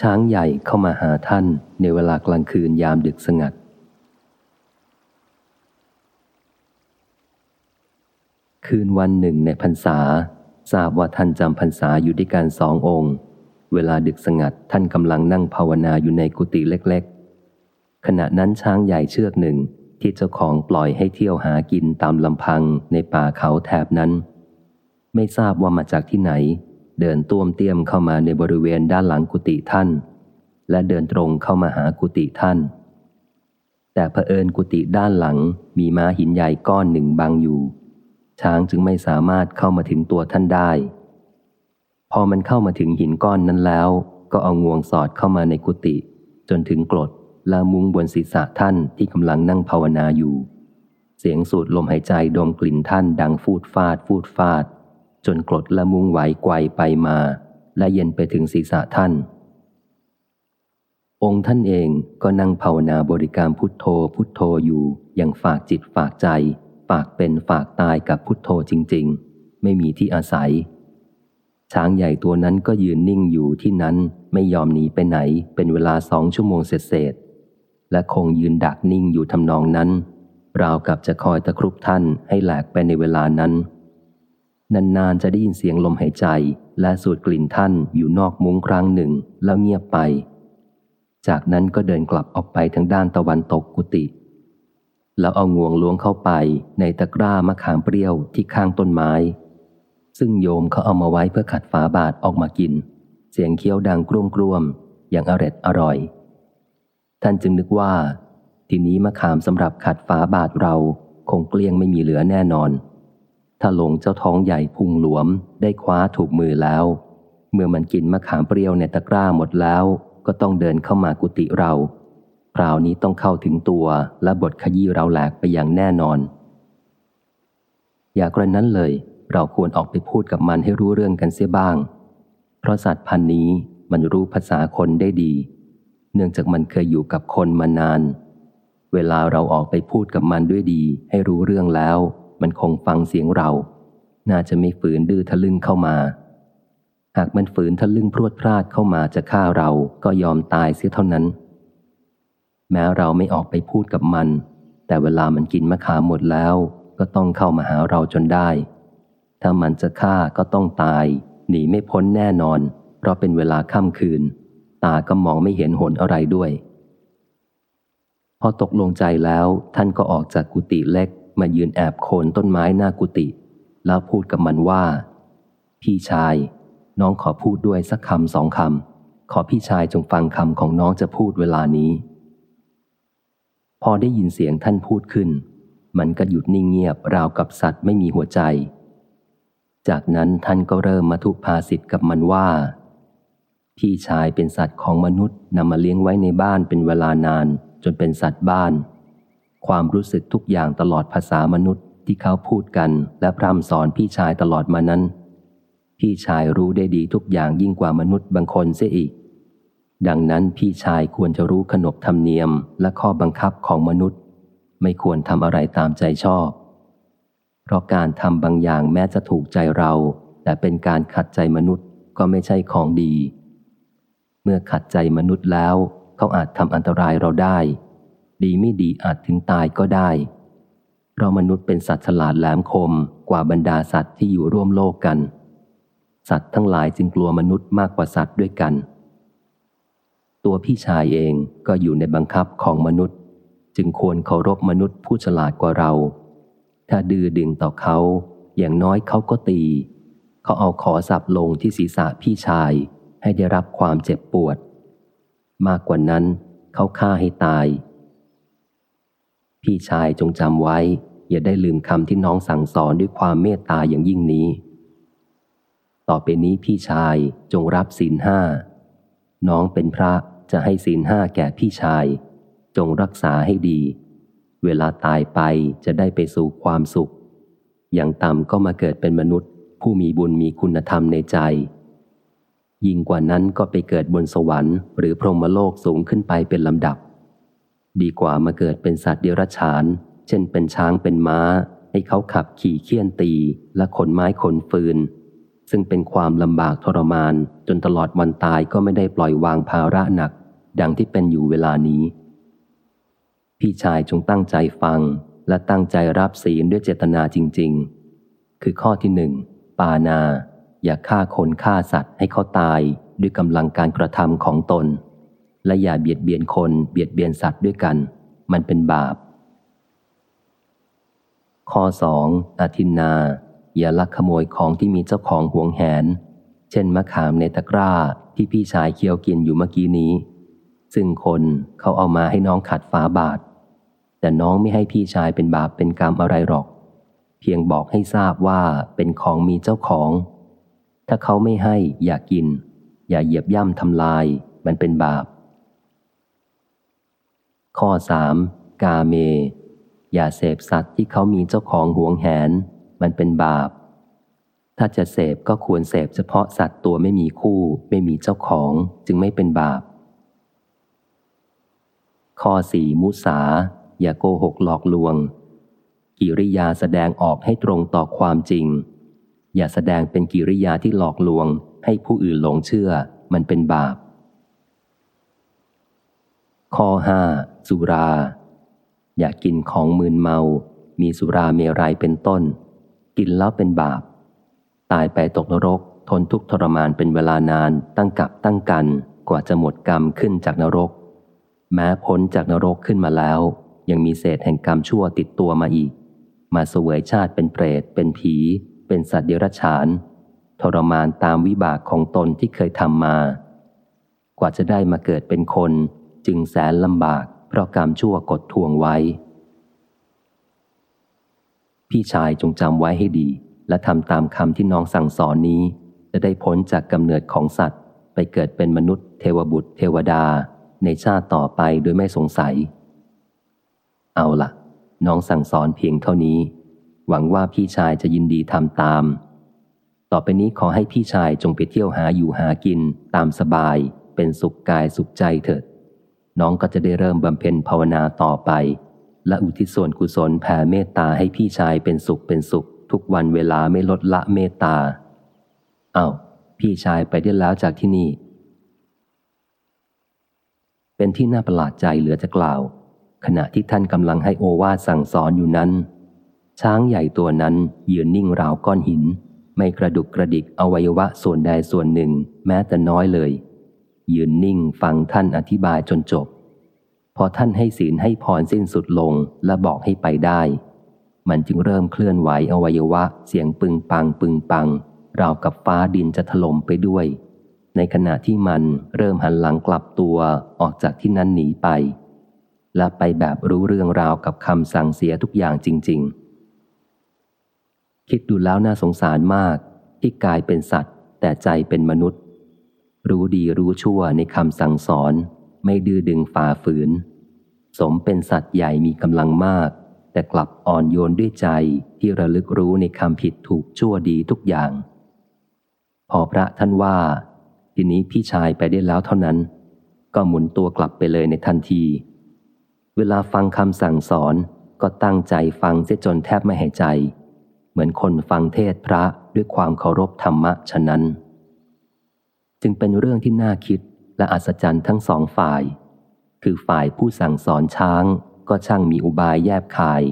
ช้างใหญ่เข้ามาหาท่านในเวลากลางคืนยามดึกสงัด คืนวันหนึ่งในพรรษา ทราบว่าท่านจำพรรษาอยู่ด้วยกันสององค์ เวลาดึกสงัดท่านกำลังนั่งภาวนาอยู่ในกุฏิเล็กๆ ขณะนั้นช้างใหญ่เชือกหนึ่งที่เจ้าของปล่อยให้เที่ยวหากินตามลำพังในป่าเขาแถบนั้น ไม่ทราบว่ามาจากที่ไหน เดินต้วมเตี้ยมเข้ามาในบริเวณด้านหลังกุฏิท่าน และเดินตรงเข้ามาหากุฏิท่าน แต่เผอิญกุฏิด้านหลังมีม้าหินใหญ่ก้อนหนึ่งบังอยู่ ช้างจึงไม่สามารถเข้ามาถึงตัวท่านได้ พอมันเข้ามาถึงหินก้อนนั้นแล้ว ก็เอางวงสอดเข้ามาในกุฏิจนถึงกรดและมุงบนศีรษะท่านที่กำลังนั่งภาวนาอยู่ เสียงสูดลมหายใจดมกลิ่นท่านดังฟูดฟาดฟูดฟาด จนกรดละมุงไหวไกวไปมา และเย็นไปถึงศีรษะท่าน องค์ท่านเองก็นั่งภาวนาบริการพุทโธพุทโธอยู่อย่างฝากจิตฝากใจ ฝากเป็นฝากตายกับพุทโธจริง ๆ ไม่มีที่อาศัย ช้างใหญ่ตัวนั้นก็ยืนนิ่งอยู่ที่นั้นไม่ยอมหนีไปไหนเป็นเวลาสองชั่วโมงเสร็จและคงยืนดักนิ่งอยู่ทำนองนั้นราวกับจะคอยตะครุบท่านให้แหลกไปในเวลานั้น นานๆจะได้ยินเสียงลมหายใจ และสูดกลิ่นท่านอยู่นอกมุ้งครั้งหนึ่งแล้วเงียบไป จากนั้นก็เดินกลับออกไปทางด้านตะวันตกกุฏิแล้วเอางวงล้วงเข้าไปในตะกร้ามะขามเปรี้ยวที่ข้างต้นไม้ ซึ่งโยมเขาเอามาไว้เพื่อขัดฝาบาทออกมากิน เสียงเคี้ยวดังกรุ้มกรุมอย่างอร็ดอร่อย ท่านจึงนึกว่า ทีนี้มะขามสำหรับขัดฝาบาทเราคงเกลี้ยงไม่มีเหลือแน่นอน ถ้าหลงเจ้าท้องใหญ่พุงหลวม ได้คว้าถูกมือแล้ว เมื่อมันกินมะขามเปรี้ยวในตะกร้าหมดแล้ว ก็ต้องเดินเข้ามากุฏิเรา คราวนี้ต้องเข้าถึงตัวและบทขยี้เราแหลกไปอย่างแน่นอน อย่ากระนั้นเลย เราควรออกไปพูดกับมันให้รู้เรื่องกันเสียบ้าง เพราะสัตว์พันนี้มันรู้ภาษาคนได้ดี เนื่องจากมันเคยอยู่กับคนมานาน เวลาเราออกไปพูดกับมันด้วยดี ให้รู้เรื่องแล้ว มันคงฟังเสียงเรา น่าจะไม่ฝืนดื้อทะลึ่งเข้ามา หากมันฝืนทะลึ่งพรวดพลาดเข้ามาจะฆ่าเราก็ยอมตายเสียเท่านั้น แม้เราไม่ออกไปพูดกับมัน แต่เวลามันกินมะขามหมดแล้ว ก็ต้องเข้ามาหาเราจนได้ ถ้ามันจะฆ่าก็ต้องตาย หนีไม่พ้นแน่นอน เพราะเป็นเวลาค่ำคืน ตาก็มองไม่เห็นหนอะไรด้วยพอตกลงใจแล้วท่านก็ออกจากกุฏิเล็ก มายืนแอบโคนต้นไม้หน้ากุฏิแล้วพูดกับมันว่า พี่ชาย น้องขอพูดด้วยสักคำสองคำขอพี่ชายจงฟังคำของน้องจะพูดเวลานี้ พอได้ยินเสียงท่านพูดขึ้น มันก็หยุดนิ่งเงียบราวกับสัตว์ไม่มีหัวใจ จากนั้นท่านก็เริ่มมาทุพาสิทธ์กับมันว่า พี่ชายเป็นสัตว์ของมนุษย์นำมาเลี้ยงไว้ในบ้านเป็นเวลานานจนเป็นสัตว์บ้าน ความรู้สึกทุกอย่างตลอดภาษามนุษย์ที่เขาพูดกันและพร่ำสอนพี่ชายตลอดมานั้น พี่ชายรู้ได้ดีทุกอย่างยิ่งกว่ามนุษย์บางคนเสียอีก ดังนั้นพี่ชายควรจะรู้ขนบธรรมเนียมและข้อบังคับของมนุษย์ ไม่ควรทำอะไรตามใจชอบ เพราะการทำบางอย่างแม้จะถูกใจเรา แต่เป็นการขัดใจมนุษย์ก็ไม่ใช่ของดี เมื่อขัดใจมนุษย์แล้ว เขาอาจทำอันตรายเราได้ ดีไม่ดีอาจถึงตายก็ได้ เพราะมนุษย์เป็นสัตว์ฉลาดแหลมคมกว่าบรรดาสัตว์ที่อยู่ร่วมโลกกัน สัตว์ทั้งหลายจึงกลัวมนุษย์มากกว่าสัตว์ด้วยกัน ตัวพี่ชายเองก็อยู่ในบังคับของมนุษย์ จึงควรเคารพมนุษย์ผู้ฉลาดกว่าเรา ถ้าดื้อดึงต่อเขา อย่างน้อยเขาก็ตี เขาเอาขอสับลงที่ศีรษะพี่ชายให้ได้รับความเจ็บปวด มากกว่านั้นเขาฆ่าให้ตาย พี่ชายจงจำไว้ อย่าได้ลืมคำที่น้องสั่งสอนด้วยความเมตตาอย่างยิ่งนี้ ต่อไปนี้พี่ชายจงรับศีลห้า น้องเป็นพระจะให้ศีลห้าแก่พี่ชาย จงรักษาให้ดี เวลาตายไปจะได้ไปสู่ความสุข อย่างต่ำก็มาเกิดเป็นมนุษย์ ผู้มีบุญมีคุณธรรมในใจ ยิ่งกว่านั้นก็ไปเกิดบนสวรรค์ หรือพรหมโลกสูงขึ้นไปเป็นลำดับ ดีกว่ามาเกิดเป็นสัตว์เดรัจฉาน เช่นเป็นช้างเป็นม้า ให้เขาขับขี่เคี่ยนตี และขนไม้ขนฟืน ซึ่งเป็นความลำบากทรมาน จนตลอดวันตายก็ไม่ได้ปล่อยวางภาระหนัก ดังที่เป็นอยู่เวลานี้ พี่ชายจงตั้งใจฟังและตั้งใจรับศีลด้วยเจตนาจริง ๆ คือข้อที่หนึ่งปานา อย่าฆ่าคนฆ่าสัตว์ให้เขาตายด้วยกำลังการกระทำของตน และอย่าเบียดเบียนคนเบียดเบียนสัตว์ด้วยกัน มันเป็นบาป ข้อสองอธินนา อย่าลักขโมยของที่มีเจ้าของห่วงแหน เช่นมะขามในตะกร้าที่พี่ชายเคี้ยวกินอยู่เมื่อกี้นี้ ซึ่งคนเขาเอามาให้น้องขัดฝาบาท แต่น้องไม่ให้พี่ชายเป็นบาปเป็นกรรมอะไรหรอก เพียงบอกให้ทราบว่าเป็นของมีเจ้าของ ถ้าเขาไม่ให้อย่ากิน อย่าเหยียบย่ำทำลาย มันเป็นบาป ข้อสามกาเม อย่าเสพสัตว์ที่เขามีเจ้าของห่วงแหน มันเป็นบาป ถ้าจะเสพก็ควรเสพเฉพาะสัตว์ตัวไม่มีคู่ ไม่มีเจ้าของจึงไม่เป็นบาป ข้อสี่มุสา อย่าโกหกหลอกลวง กิริยาแสดงออกให้ตรงต่อความจริง อย่าแสดงเป็นกิริยาที่หลอกลวง ให้ผู้อื่นหลงเชื่อ มันเป็นบาปข้อห้า สุรา อยากกินของมืนเมา มีสุราเมรัยเป็นต้น กินแล้วเป็นบาป ตายไปตกนรก ทนทุกข์ทรมานเป็นเวลานานตั้งกับตั้งกันกว่าจะหมดกรรมขึ้นจากนรก แม้พ้นจากนรกขึ้นมาแล้ว ยังมีเศษแห่งกรรมชั่วติดตัวมาอีก มาเสวยชาติเป็นเปรต เป็นผี เป็นสัตว์เดรัจฉาน ทรมานตามวิบากของตนที่เคยทำมา กว่าจะได้มาเกิดเป็นคนจึงแสนลำบาก เพราะกรรมชั่วกดทวงไว้ พี่ชายจงจำไว้ให้ดี และทำตามคำที่น้องสั่งสอนนี้ จะได้พ้นจากกำเนิดของสัตว์ ไปเกิดเป็นมนุษย์เทวบุตรเทวดา ในชาติต่อไปโดยไม่สงสัย เอาละ่ะ น้องสั่งสอนเพียงเท่านี้ หวังว่าพี่ชายจะยินดีทำตาม ต่อไปนี้ขอให้พี่ชายจงไปเที่ยวหาอยู่หากินตามสบาย เป็นสุขกายสุขใจเถิด น้องก็จะได้เริ่มบำเพ็ญภาวนาต่อไป และอุทิศส่วนกุศลแผ่เมตตาให้พี่ชายเป็นสุขเป็นสุข ทุกวันเวลาไม่ลดละเมตตาเอา้าพี่ชายไปได้แล้วจากที่นี่ เป็นที่น่าประหลาดใจเหลือจะกล่าว ขณะที่ท่านกำลังให้โอวาสั่งสอนอยู่นั้น ช้างใหญ่ตัวนั้นยืนนิ่งราวก้อนหิน ไม่กระดุกกระดิกอวัยวะส่วนใดส่วนหนึ่ง แม้แต่น้อยเลย ยืนนิ่งฟังท่านอธิบายจนจบ พอท่านให้ศีลให้พรสิ้นสุดลงและบอกให้ไปได้ มันจึงเริ่มเคลื่อนไหวอวัยวะเสียงปึงปังปึงปัง ราวกับฟ้าดินจะถล่มไปด้วย ในขณะที่มันเริ่มหันหลังกลับตัวออกจากที่นั้นหนีไป และไปแบบรู้เรื่องราวกับคำสั่งเสียทุกอย่างจริง ๆ คิดดูแล้วน่าสงสารมากที่กายเป็นสัตว์ แต่ใจเป็นมนุษย์ รู้ดีรู้ชั่วในคำสั่งสอน ไม่ดื้อดึงฝ่าฝืน สมเป็นสัตว์ใหญ่มีกำลังมาก แต่กลับอ่อนโยนด้วยใจที่ระลึกรู้ในคำผิดถูกชั่วดีทุกอย่าง พอพระท่านว่า ทีนี้พี่ชายไปได้แล้วเท่านั้น ก็หมุนตัวกลับไปเลยในทันที เวลาฟังคำสั่งสอนก็ตั้งใจฟังเสียจนแทบไม่หายใจ เหมือนคนฟังเทศพระด้วยความเคารพธรรมะฉะนั้น จึงเป็นเรื่องที่น่าคิดและอัศจรรย์ทั้งสองฝ่าย คือฝ่ายผู้สั่งสอนช้างก็ช่างมีอุบายแยบคาย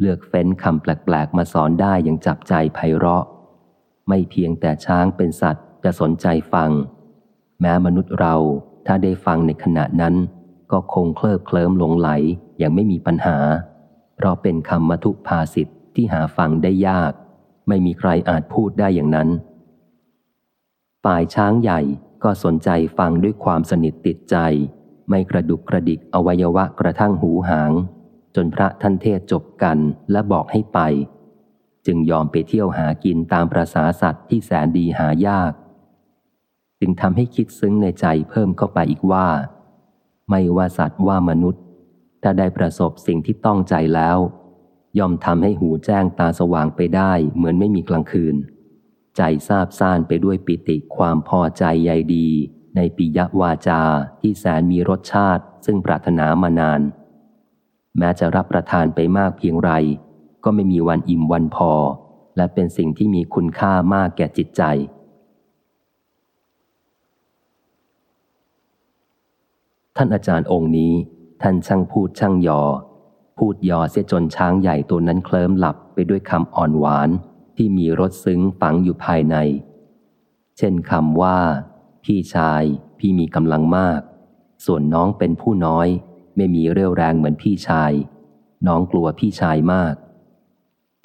เลือกเฟ้นคำแปลกๆ มาสอนได้อย่างจับใจไพเราะ ไม่เพียงแต่ช้างเป็นสัตว์จะสนใจฟัง แม้มนุษย์เราถ้าได้ฟังในขณะนั้น ก็คงเคลิบเคลิ้มหลงไหลอย่างไม่มีปัญหา เพราะเป็นคำมัทุภาสิทธิ์ที่หาฟังได้ยาก ไม่มีใครอาจพูดได้อย่างนั้น ฝ่ายช้างใหญ่ก็สนใจฟังด้วยความสนิทติดใจ ไม่กระดุกกระดิกอวัยวะกระทั่งหูหาง จนพระท่านเทศจบกันและบอกให้ไป จึงยอมไปเที่ยวหากินตามประษาสัตว์ที่แสนดีหายาก จึงทำให้คิดซึ้งในใจเพิ่มเข้าไปอีกว่า ไม่ว่าสัตว์ว่ามนุษย์ ถ้าได้ประสบสิ่งที่ต้องใจแล้ว ย่อมทำให้หูแจ้งตาสว่างไปได้เหมือนไม่มีกลางคืน ใจซาบซ่านไปด้วยปิติความพอใจใยดี ในปิยวาจาที่แสนมีรสชาติซึ่งปรารถนามานาน แม้จะรับประทานไปมากเพียงไร ก็ไม่มีวันอิ่มวันพอ และเป็นสิ่งที่มีคุณค่ามากแก่จิตใจท่านอาจารย์องค์นี้ ท่านช่างพูดช่างยอ พูดยอเสียจนช้างใหญ่ตัวนั้นเคลิ้มหลับไปด้วยคำอ่อนหวาน ที่มีรสซึ้งฝังอยู่ภายใน เช่นคำว่า พี่ชายพี่มีกำลังมาก ส่วนน้องเป็นผู้น้อย ไม่มีเรี่ยวแรงเหมือนพี่ชาย น้องกลัวพี่ชายมาก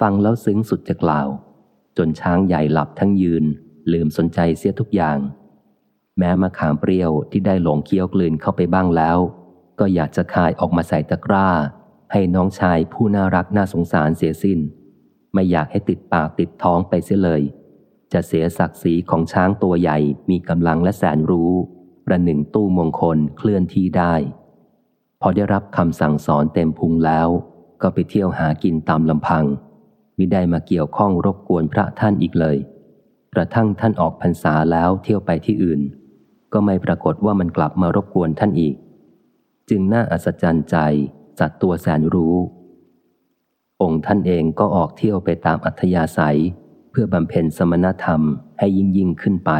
ฟังแล้วซึ้งสุดจะกล่าว จนช้างใหญ่หลับทั้งยืน ลืมสนใจเสียทุกอย่าง แม้มะขามเปรี้ยวที่ได้หลงเคี้ยวกลืนเข้าไปบ้างแล้ว ก็อยากจะคายออกมาใส่ตะกร้า ให้น้องชายผู้น่ารักน่าสงสารเสียสิ้น ไม่อยากให้ติดปากติดท้องไปเสียเลย จะเสียศักดิ์ศรีของช้างตัวใหญ่มีกำลังและแสนรู้ ประหนึ่งตู้มงคลเคลื่อนที่ได้ พอได้รับคำสั่งสอนเต็มพุงแล้ว ก็ไปเที่ยวหากินตามลำพังมิได้มาเกี่ยวข้องรบกวนพระท่านอีกเลย กระทั่งท่านออกพรรษาแล้วเที่ยวไปที่อื่น ก็ไม่ปรากฏว่ามันกลับมารบกวนท่านอีก จึงน่าอัศจรรย์ใจจัดตัวแสนรู้ องค์ท่านเองก็ออกเที่ยวไปตามอัธยาศัย เพื่อบำเพ็ญสมณธรรมให้ยิ่งยิ่งขึ้นไป